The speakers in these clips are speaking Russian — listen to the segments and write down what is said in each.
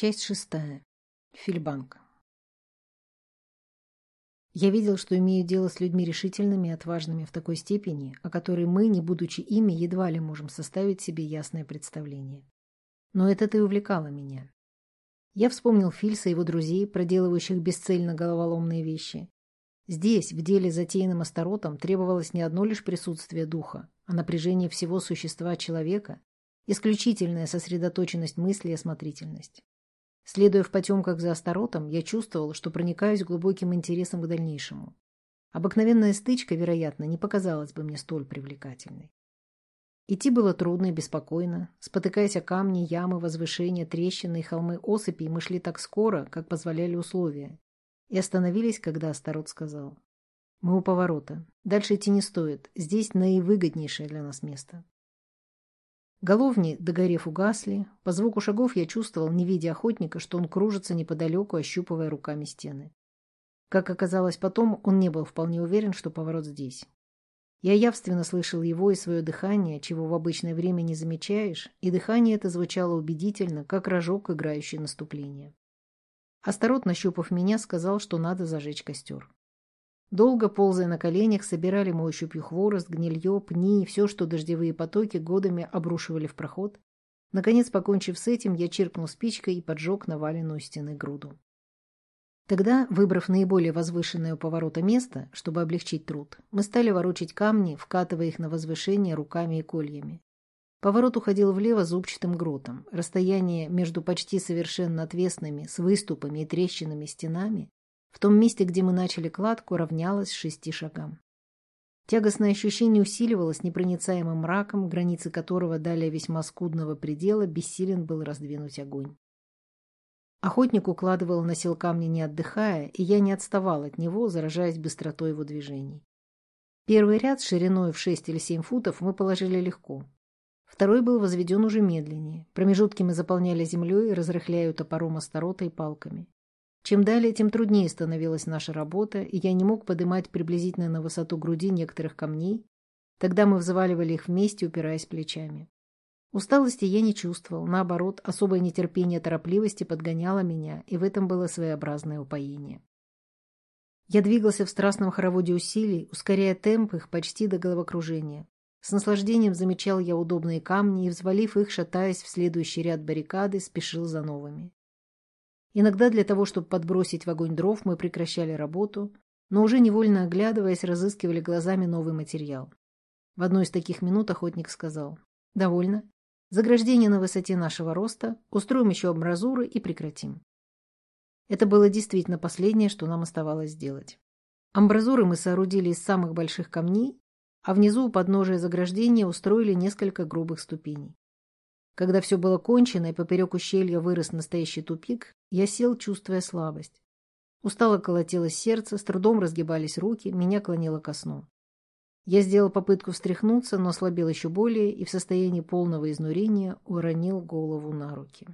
Часть шестая. Фильбанк. Я видел, что имею дело с людьми решительными и отважными в такой степени, о которой мы, не будучи ими, едва ли можем составить себе ясное представление. Но это-то и увлекало меня. Я вспомнил Фильса и его друзей, проделывающих бесцельно головоломные вещи. Здесь, в деле, затеянном Астаротом, требовалось не одно лишь присутствие духа, а напряжение всего существа человека, исключительная сосредоточенность мысли и осмотрительность. Следуя в потемках за Астаротом, я чувствовал, что проникаюсь глубоким интересом к дальнейшему. Обыкновенная стычка, вероятно, не показалась бы мне столь привлекательной. Идти было трудно и беспокойно. Спотыкаясь о камни, ямы, возвышения, трещины и холмы осыпей, мы шли так скоро, как позволяли условия. И остановились, когда Астарот сказал. «Мы у поворота. Дальше идти не стоит. Здесь наивыгоднейшее для нас место». Головни, догорев, угасли. По звуку шагов я чувствовал, не видя охотника, что он кружится неподалеку, ощупывая руками стены. Как оказалось потом, он не был вполне уверен, что поворот здесь. Я явственно слышал его и свое дыхание, чего в обычное время не замечаешь, и дыхание это звучало убедительно, как рожок, играющий наступление. Астарот, нащупав меня, сказал, что надо зажечь костер. Долго, ползая на коленях, собирали мы ощупью хворост, гнилье, пни и все, что дождевые потоки годами обрушивали в проход. Наконец, покончив с этим, я чиркнул спичкой и поджег наваленную стены груду. Тогда, выбрав наиболее возвышенное у поворота место, чтобы облегчить труд, мы стали ворочать камни, вкатывая их на возвышение руками и кольями. Поворот уходил влево зубчатым гротом. Расстояние между почти совершенно отвесными, с выступами и трещинами стенами в том месте, где мы начали кладку, равнялось шести шагам. Тягостное ощущение усиливалось непроницаемым мраком, границы которого, далее весьма скудного предела, бессилен был раздвинуть огонь. Охотник укладывал на сел камни не отдыхая, и я не отставал от него, заражаясь быстротой его движений. Первый ряд шириной в шесть или семь футов мы положили легко. Второй был возведен уже медленнее. Промежутки мы заполняли землей, разрыхляя топором осторота и палками. Чем далее, тем труднее становилась наша работа, и я не мог поднимать приблизительно на высоту груди некоторых камней. Тогда мы взваливали их вместе, упираясь плечами. Усталости я не чувствовал, наоборот, особое нетерпение торопливости подгоняло меня, и в этом было своеобразное упоение. Я двигался в страстном хороводе усилий, ускоряя темп их почти до головокружения. С наслаждением замечал я удобные камни и, взвалив их, шатаясь в следующий ряд баррикады, спешил за новыми. Иногда для того, чтобы подбросить в огонь дров, мы прекращали работу, но уже невольно оглядываясь, разыскивали глазами новый материал. В одной из таких минут охотник сказал «Довольно. Заграждение на высоте нашего роста, устроим еще амбразуры и прекратим». Это было действительно последнее, что нам оставалось сделать. Амбразуры мы соорудили из самых больших камней, а внизу у подножия заграждения устроили несколько грубых ступеней. Когда все было кончено и поперек ущелья вырос настоящий тупик, я сел, чувствуя слабость. Устало колотилось сердце, с трудом разгибались руки, меня клонило ко сну. Я сделал попытку встряхнуться, но ослабел еще более и в состоянии полного изнурения уронил голову на руки.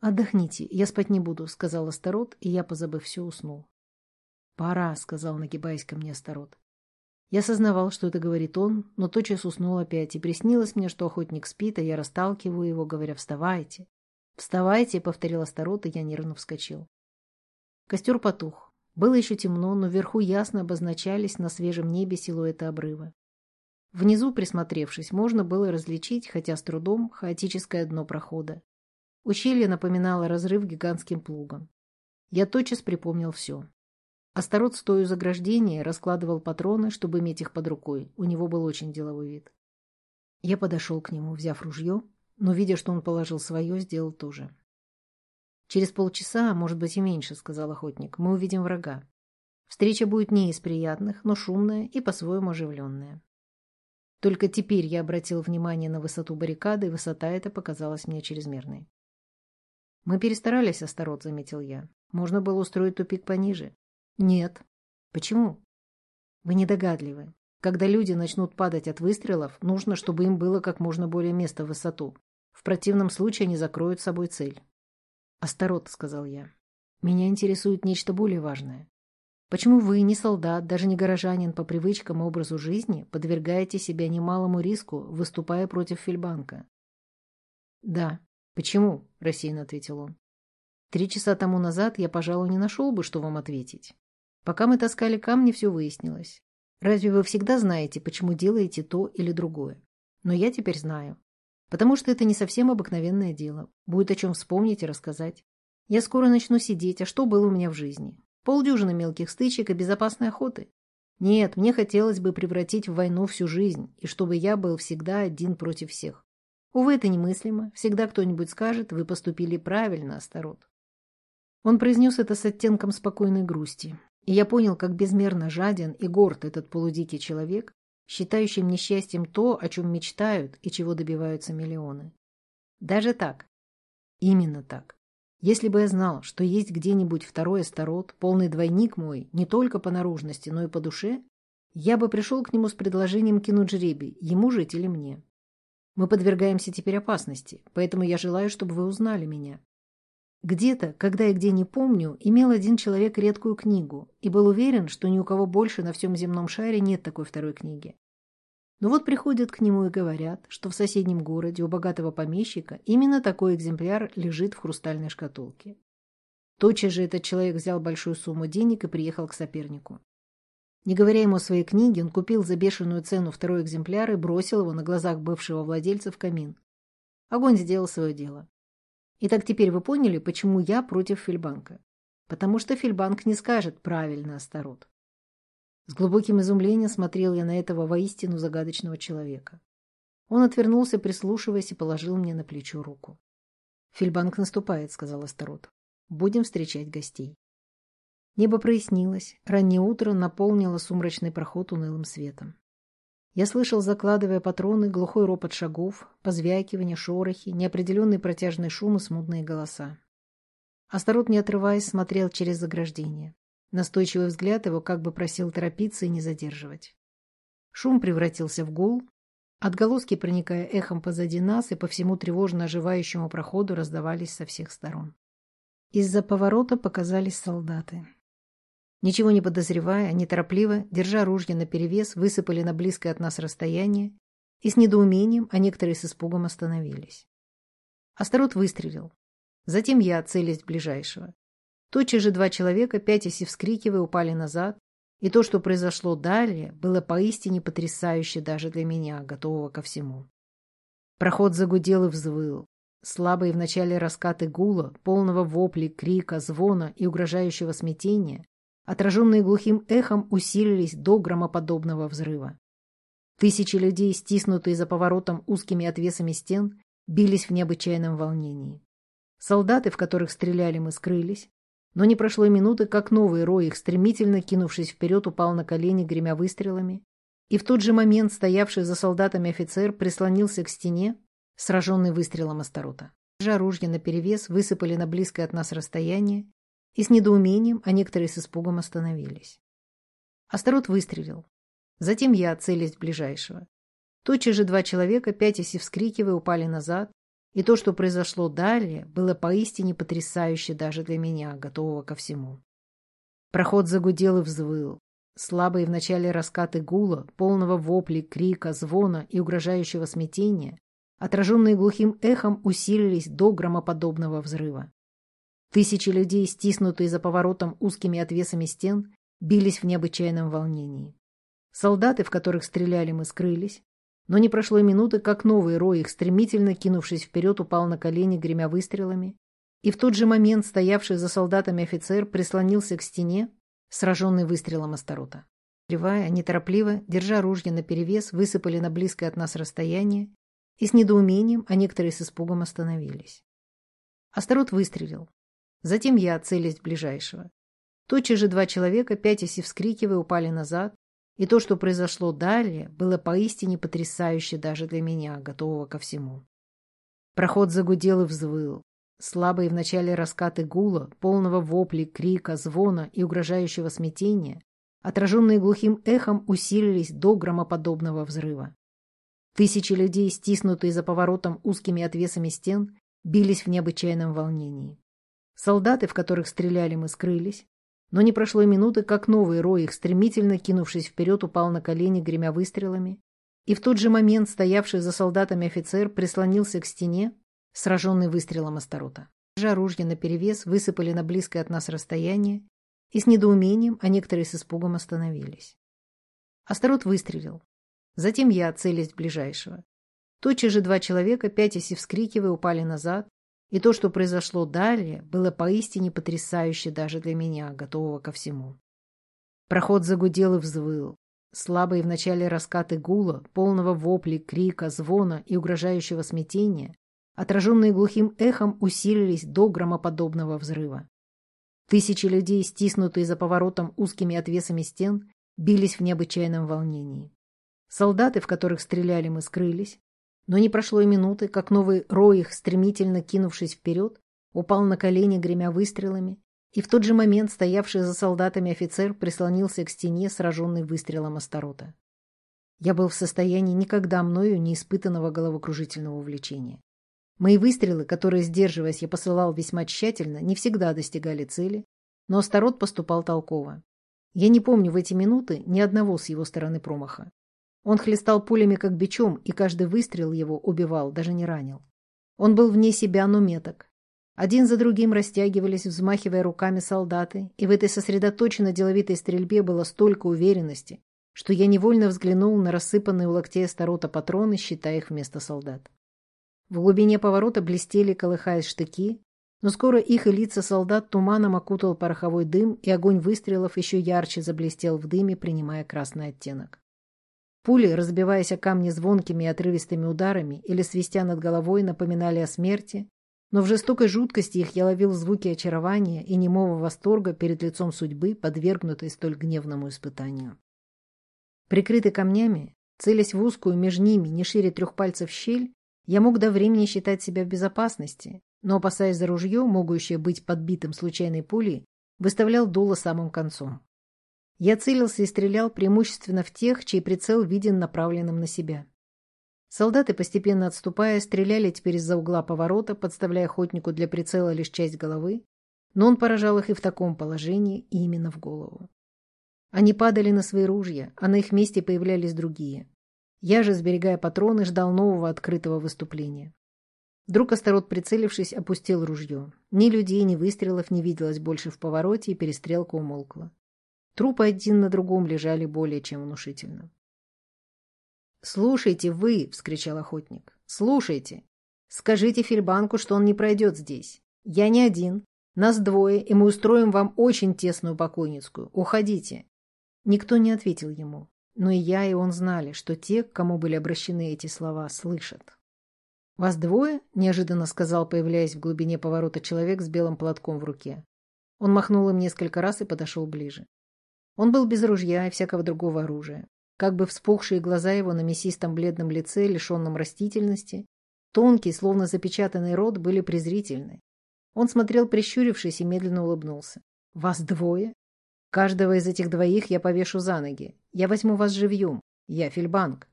«Отдохните, я спать не буду», — сказал Астарот, и я, позабыв все, уснул. «Пора», — сказал, нагибаясь ко мне Астарот. Я сознавал, что это говорит он, но тотчас уснул опять, и приснилось мне, что охотник спит, а я расталкиваю его, говоря «вставайте». «Вставайте», — повторил Астарот, и я нервно вскочил. Костер потух. Было еще темно, но вверху ясно обозначались на свежем небе силуэты обрыва. Внизу, присмотревшись, можно было различить, хотя с трудом, хаотическое дно прохода. Ущелье напоминало разрыв гигантским плугом. Я тотчас припомнил все. Астарот, стоя у заграждения, раскладывал патроны, чтобы иметь их под рукой. У него был очень деловой вид. Я подошел к нему, взяв ружье, но, видя, что он положил свое, сделал то же. «Через полчаса, может быть и меньше», — сказал охотник, — «мы увидим врага. Встреча будет не из приятных, но шумная и по-своему оживленная». Только теперь я обратил внимание на высоту баррикады, и высота эта показалась мне чрезмерной. «Мы перестарались, Астарот», — заметил я. «Можно было устроить тупик пониже. Нет. Почему? Вы недогадливы. Когда люди начнут падать от выстрелов, нужно, чтобы им было как можно более места в высоту. В противном случае они закроют собой цель. «Астарот», — сказал я, — «меня интересует нечто более важное. Почему вы, не солдат, даже не горожанин по привычкам и образу жизни, подвергаете себя немалому риску, выступая против Фильбанка?» «Да. «Почему?» – рассеянно ответил он. «Три часа тому назад я, пожалуй, не нашел бы, что вам ответить. Пока мы таскали камни, все выяснилось. Разве вы всегда знаете, почему делаете то или другое? Но я теперь знаю. Потому что это не совсем обыкновенное дело. Будет о чем вспомнить и рассказать. Я скоро начну сидеть, а что было у меня в жизни? Полдюжины мелких стычек и безопасной охоты. Нет, мне хотелось бы превратить в войну всю жизнь, и чтобы я был всегда один против всех. Увы, это немыслимо. Всегда кто-нибудь скажет, вы поступили правильно, Астарот. Он произнес это с оттенком спокойной грусти. И я понял, как безмерно жаден и горд этот полудикий человек, считающим несчастьем то, о чем мечтают и чего добиваются миллионы. Даже так. Именно так. Если бы я знал, что есть где-нибудь второй Астарот, полный двойник мой, не только по наружности, но и по душе, я бы пришел к нему с предложением кинуть жребий, ему жить или мне. Мы подвергаемся теперь опасности, поэтому я желаю, чтобы вы узнали меня. Где-то, когда и где не помню, имел один человек редкую книгу и был уверен, что ни у кого больше на всем земном шаре нет такой второй книги. Но вот приходят к нему и говорят, что в соседнем городе у богатого помещика именно такой экземпляр лежит в хрустальной шкатулке. Тотчас же этот человек взял большую сумму денег и приехал к сопернику. Не говоря ему о своей книге, он купил за бешеную цену второй экземпляр и бросил его на глазах бывшего владельца в камин. Огонь сделал свое дело. Итак, теперь вы поняли, почему я против Фильбанка. Потому что Фильбанк не скажет правильно Астарот. С глубоким изумлением смотрел я на этого воистину загадочного человека. Он отвернулся, прислушиваясь, и положил мне на плечо руку. «Фильбанк наступает», — сказал Астарот. «Будем встречать гостей». Небо прояснилось, раннее утро наполнило сумрачный проход унылым светом. Я слышал, закладывая патроны, глухой ропот шагов, позвякивание, шорохи, неопределенный протяжный шум и смутные голоса. Астарот, не отрываясь, смотрел через заграждение. Настойчивый взгляд его как бы просил торопиться и не задерживать. Шум превратился в гул. Отголоски, проникая эхом позади нас и по всему тревожно оживающему проходу, раздавались со всех сторон. Из-за поворота показались солдаты. Ничего не подозревая, они торопливо, держа ружья наперевес, высыпали на близкое от нас расстояние и с недоумением, а некоторые с испугом остановились. Астарот выстрелил. Затем я, целясь ближайшего. Тотчас же два человека, пятясь и вскрикивая, упали назад, и то, что произошло далее, было поистине потрясающе даже для меня, готового ко всему. Проход загудел и взвыл. Слабые вначале раскаты гула, полного вопли, крика, звона и угрожающего смятения, отраженные глухим эхом, усилились до громоподобного взрыва. Тысячи людей, стиснутые за поворотом узкими отвесами стен, бились в необычайном волнении. Солдаты, в которых стреляли мы, скрылись, но не прошло и минуты, как новый рой их, стремительно кинувшись вперед, упал на колени, гремя выстрелами. И в тот же момент стоявший за солдатами офицер прислонился к стене, сраженный выстрелом Астарота. Ружья наперевес, высыпали на близкое от нас расстояние, и с недоумением, а некоторые с испугом остановились. Астарот выстрелил. Затем я, целясь ближайшего. Тотчас же два человека, пятясь и вскрикивая, упали назад, и то, что произошло далее, было поистине потрясающе даже для меня, готового ко всему. Проход загудел и взвыл. Слабые вначале раскаты гула, полного вопли, крика, звона и угрожающего смятения, отраженные глухим эхом, усилились до громоподобного взрыва. Тысячи людей, стиснутые за поворотом узкими отвесами стен, бились в необычайном волнении. Солдаты, в которых стреляли мы, скрылись, но не прошло минуты, как новый рой их, стремительно кинувшись вперед, упал на колени, гремя выстрелами. И в тот же момент стоявший за солдатами офицер прислонился к стене, сраженный выстрелом Астарота. Кривая, неторопливо, держа ружья наперевес, высыпали на близкое от нас расстояние и с недоумением, а некоторые с испугом остановились. Астарот выстрелил. Затем я, целясь ближайшего. Тотчас же два человека, пятясь и вскрикивая, упали назад, и то, что произошло далее, было поистине потрясающе даже для меня, готового ко всему. Проход загудел и взвыл. Слабые вначале раскаты гула, полного вопли, крика, звона и угрожающего смятения, отраженные глухим эхом, усилились до громоподобного взрыва. Тысячи людей, стиснутые за поворотом узкими отвесами стен, бились в необычайном волнении. Солдаты, в которых стреляли мы, скрылись, но не прошло и минуты, как новый рой их, стремительно кинувшись вперед, упал на колени, гремя выстрелами. И в тот же момент стоявший за солдатами офицер прислонился к стене, сраженный выстрелом Астарота. Оружие наперевес высыпали на близкое от нас расстояние, и с недоумением, а некоторые с испугом остановились. Астарот выстрелил. Затем я, целясь ближайшего. Тотчас же два человека, пятясь и вскрикивая, упали назад, и то, что произошло далее, было поистине потрясающе даже для меня, готового ко всему. Проход загудел и взвыл. Слабые вначале раскаты гула, полного вопли, крика, звона и угрожающего смятения, отраженные глухим эхом, усилились до громоподобного взрыва. Тысячи людей, стиснутые за поворотом узкими отвесами стен, бились в необычайном волнении. Солдаты, в которых стреляли мы, скрылись, но не прошло и минуты, как новый рой их, стремительно кинувшись вперед, упал на колени, гремя выстрелами, и в тот же момент стоявший за солдатами офицер прислонился к стене, сраженный выстрелом Астарота. Я был в состоянии никогда мною не испытанного головокружительного увлечения. Мои выстрелы, которые, сдерживаясь, я посылал весьма тщательно, не всегда достигали цели, но Астарот поступал толково. Я не помню в эти минуты ни одного с его стороны промаха. Он хлестал пулями как бичом, и каждый выстрел его убивал, даже не ранил. Он был вне себя, но меток. Один за другим растягивались, взмахивая руками солдаты, и в этой сосредоточенно деловитой стрельбе было столько уверенности, что я невольно взглянул на рассыпанные у локтей Астарота патроны, считая их вместо солдат. В глубине поворота блестели, колыхаясь штыки, но скоро их и лица солдат туманом окутал пороховой дым, и огонь выстрелов еще ярче заблестел в дыме, принимая красный оттенок. Пули, разбиваясь о камни звонкими и отрывистыми ударами или свистя над головой, напоминали о смерти, но в жестокой жуткости их я ловил звуки очарования и немого восторга перед лицом судьбы, подвергнутой столь гневному испытанию. Прикрытый камнями, целясь в узкую между ними не шире трех пальцев щель, я мог до времени считать себя в безопасности, но, опасаясь за ружье, могущее быть подбитым случайной пулей, выставлял дуло самым концом. Я целился и стрелял преимущественно в тех, чей прицел виден направленным на себя. Солдаты, постепенно отступая, стреляли теперь из-за угла поворота, подставляя охотнику для прицела лишь часть головы, но он поражал их и в таком положении, и именно в голову. Они падали на свои ружья, а на их месте появлялись другие. Я же, сберегая патроны, ждал нового открытого выступления. Вдруг Астарот, прицелившись, опустил ружье. Ни людей, ни выстрелов не виделось больше в повороте, и перестрелка умолкла. Трупы один на другом лежали более чем внушительно. «Слушайте вы!» — вскричал охотник. «Слушайте! Скажите Фельбанку, что он не пройдет здесь. Я не один. Нас двое, и мы устроим вам очень тесную покойницкую. Уходите!» Никто не ответил ему, но и я, и он знали, что те, к кому были обращены эти слова, слышат. «Вас двое?» — неожиданно сказал, появляясь в глубине поворота человек с белым платком в руке. Он махнул им несколько раз и подошел ближе. Он был без ружья и всякого другого оружия. Как бы вспухшие глаза его на мясистом бледном лице, лишенном растительности, тонкий, словно запечатанный рот, были презрительны. Он смотрел, прищурившись, и медленно улыбнулся. «Вас двое? Каждого из этих двоих я повешу за ноги. Я возьму вас живьем. Я Фельбанк».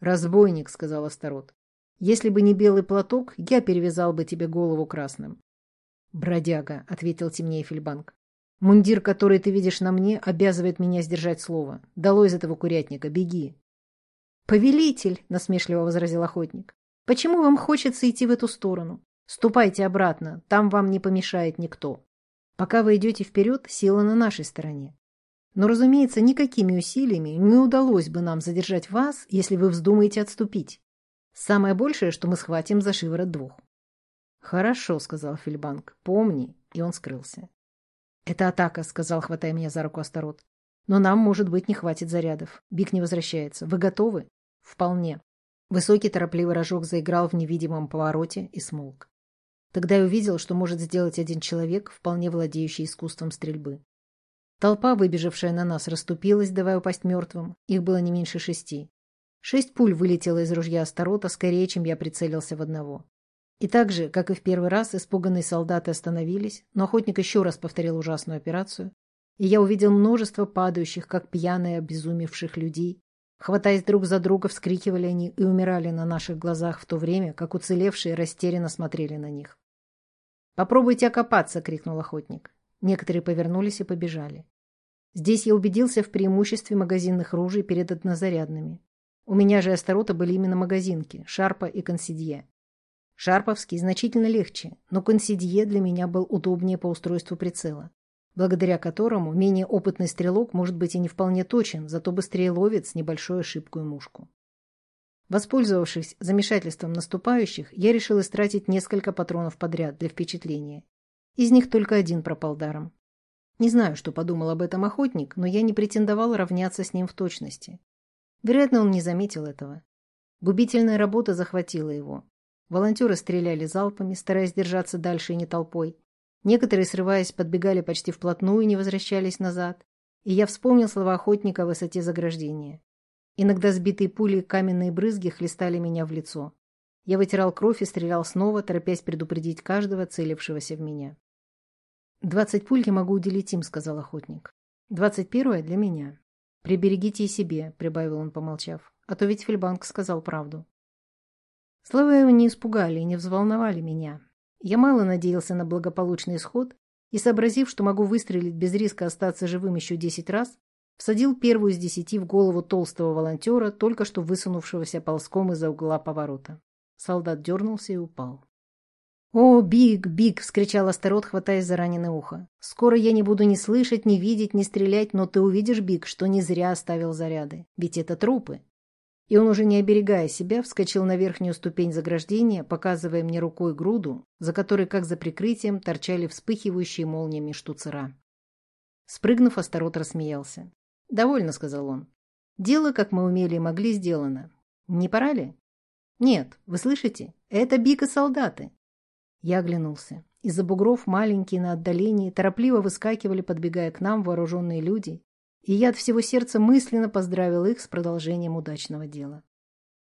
«Разбойник», — сказал Астарот. «Если бы не белый платок, я перевязал бы тебе голову красным». «Бродяга», — ответил темнее Фельбанк. Мундир, который ты видишь на мне, обязывает меня сдержать слово. Долой из этого курятника, беги. Повелитель, насмешливо возразил охотник. Почему вам хочется идти в эту сторону? Ступайте обратно, там вам не помешает никто. Пока вы идете вперед, сила на нашей стороне. Но, разумеется, никакими усилиями не удалось бы нам задержать вас, если вы вздумаете отступить. Самое большее, что мы схватим за шиворот двух. Хорошо, сказал Фильбанк. Помни, и он скрылся. «Это атака», — сказал, хватая меня за руку Астарот. «Но нам, может быть, не хватит зарядов. Биг не возвращается. Вы готовы?» «Вполне». Высокий торопливый рожок заиграл в невидимом повороте и смолк. Тогда я увидел, что может сделать один человек, вполне владеющий искусством стрельбы. Толпа, выбежавшая на нас, расступилась, давая упасть мертвым. Их было не меньше шести. Шесть пуль вылетело из ружья Астарота скорее, чем я прицелился в одного. И так же, как и в первый раз, испуганные солдаты остановились, но охотник еще раз повторил ужасную операцию, и я увидел множество падающих, как пьяные, обезумевших людей. Хватаясь друг за друга, вскрикивали они и умирали на наших глазах в то время, как уцелевшие растерянно смотрели на них. «Попробуйте окопаться!» — крикнул охотник. Некоторые повернулись и побежали. Здесь я убедился в преимуществе магазинных ружей перед однозарядными. У меня же Астарота были именно магазинки, Шарпа и Консидье. Шарповский значительно легче, но консидье для меня был удобнее по устройству прицела, благодаря которому менее опытный стрелок может быть и не вполне точен, зато быстрее ловит с небольшой ошибкой мушку. Воспользовавшись замешательством наступающих, я решил истратить несколько патронов подряд для впечатления. Из них только один пропал даром. Не знаю, что подумал об этом охотник, но я не претендовал равняться с ним в точности. Вероятно, он не заметил этого. Губительная работа захватила его. Волонтеры стреляли залпами, стараясь держаться дальше и не толпой. Некоторые, срываясь, подбегали почти вплотную и не возвращались назад. И я вспомнил слова охотника о высоте заграждения. Иногда сбитые пули каменные брызги хлестали меня в лицо. Я вытирал кровь и стрелял снова, торопясь предупредить каждого, целившегося в меня. «Двадцать пуль я могу уделить им», — сказал охотник. «Двадцать первое для меня. Приберегите и себе», — прибавил он, помолчав. «А то ведь Фельбанк сказал правду». Слова его не испугали и не взволновали меня. Я мало надеялся на благополучный исход и, сообразив, что могу выстрелить без риска остаться живым еще десять раз, всадил первую из десяти в голову толстого волонтера, только что высунувшегося ползком из-за угла поворота. Солдат дернулся и упал. «О, Биг, Биг!» — вскричал Астарот, хватаясь за раненое ухо. «Скоро я не буду ни слышать, ни видеть, ни стрелять, но ты увидишь, Биг, что не зря оставил заряды. Ведь это трупы и он уже не оберегая себя, вскочил на верхнюю ступень заграждения, показывая мне рукой груду, за которой, как за прикрытием, торчали вспыхивающие молниями штуцера. Спрыгнув, Астарот рассмеялся. «Довольно», — сказал он. «Дело, как мы умели и могли, сделано. Не пора ли?» «Нет, вы слышите? Это бика солдаты!» Я оглянулся. Из-за бугров маленькие на отдалении торопливо выскакивали, подбегая к нам, вооруженные люди, и я от всего сердца мысленно поздравил их с продолжением удачного дела.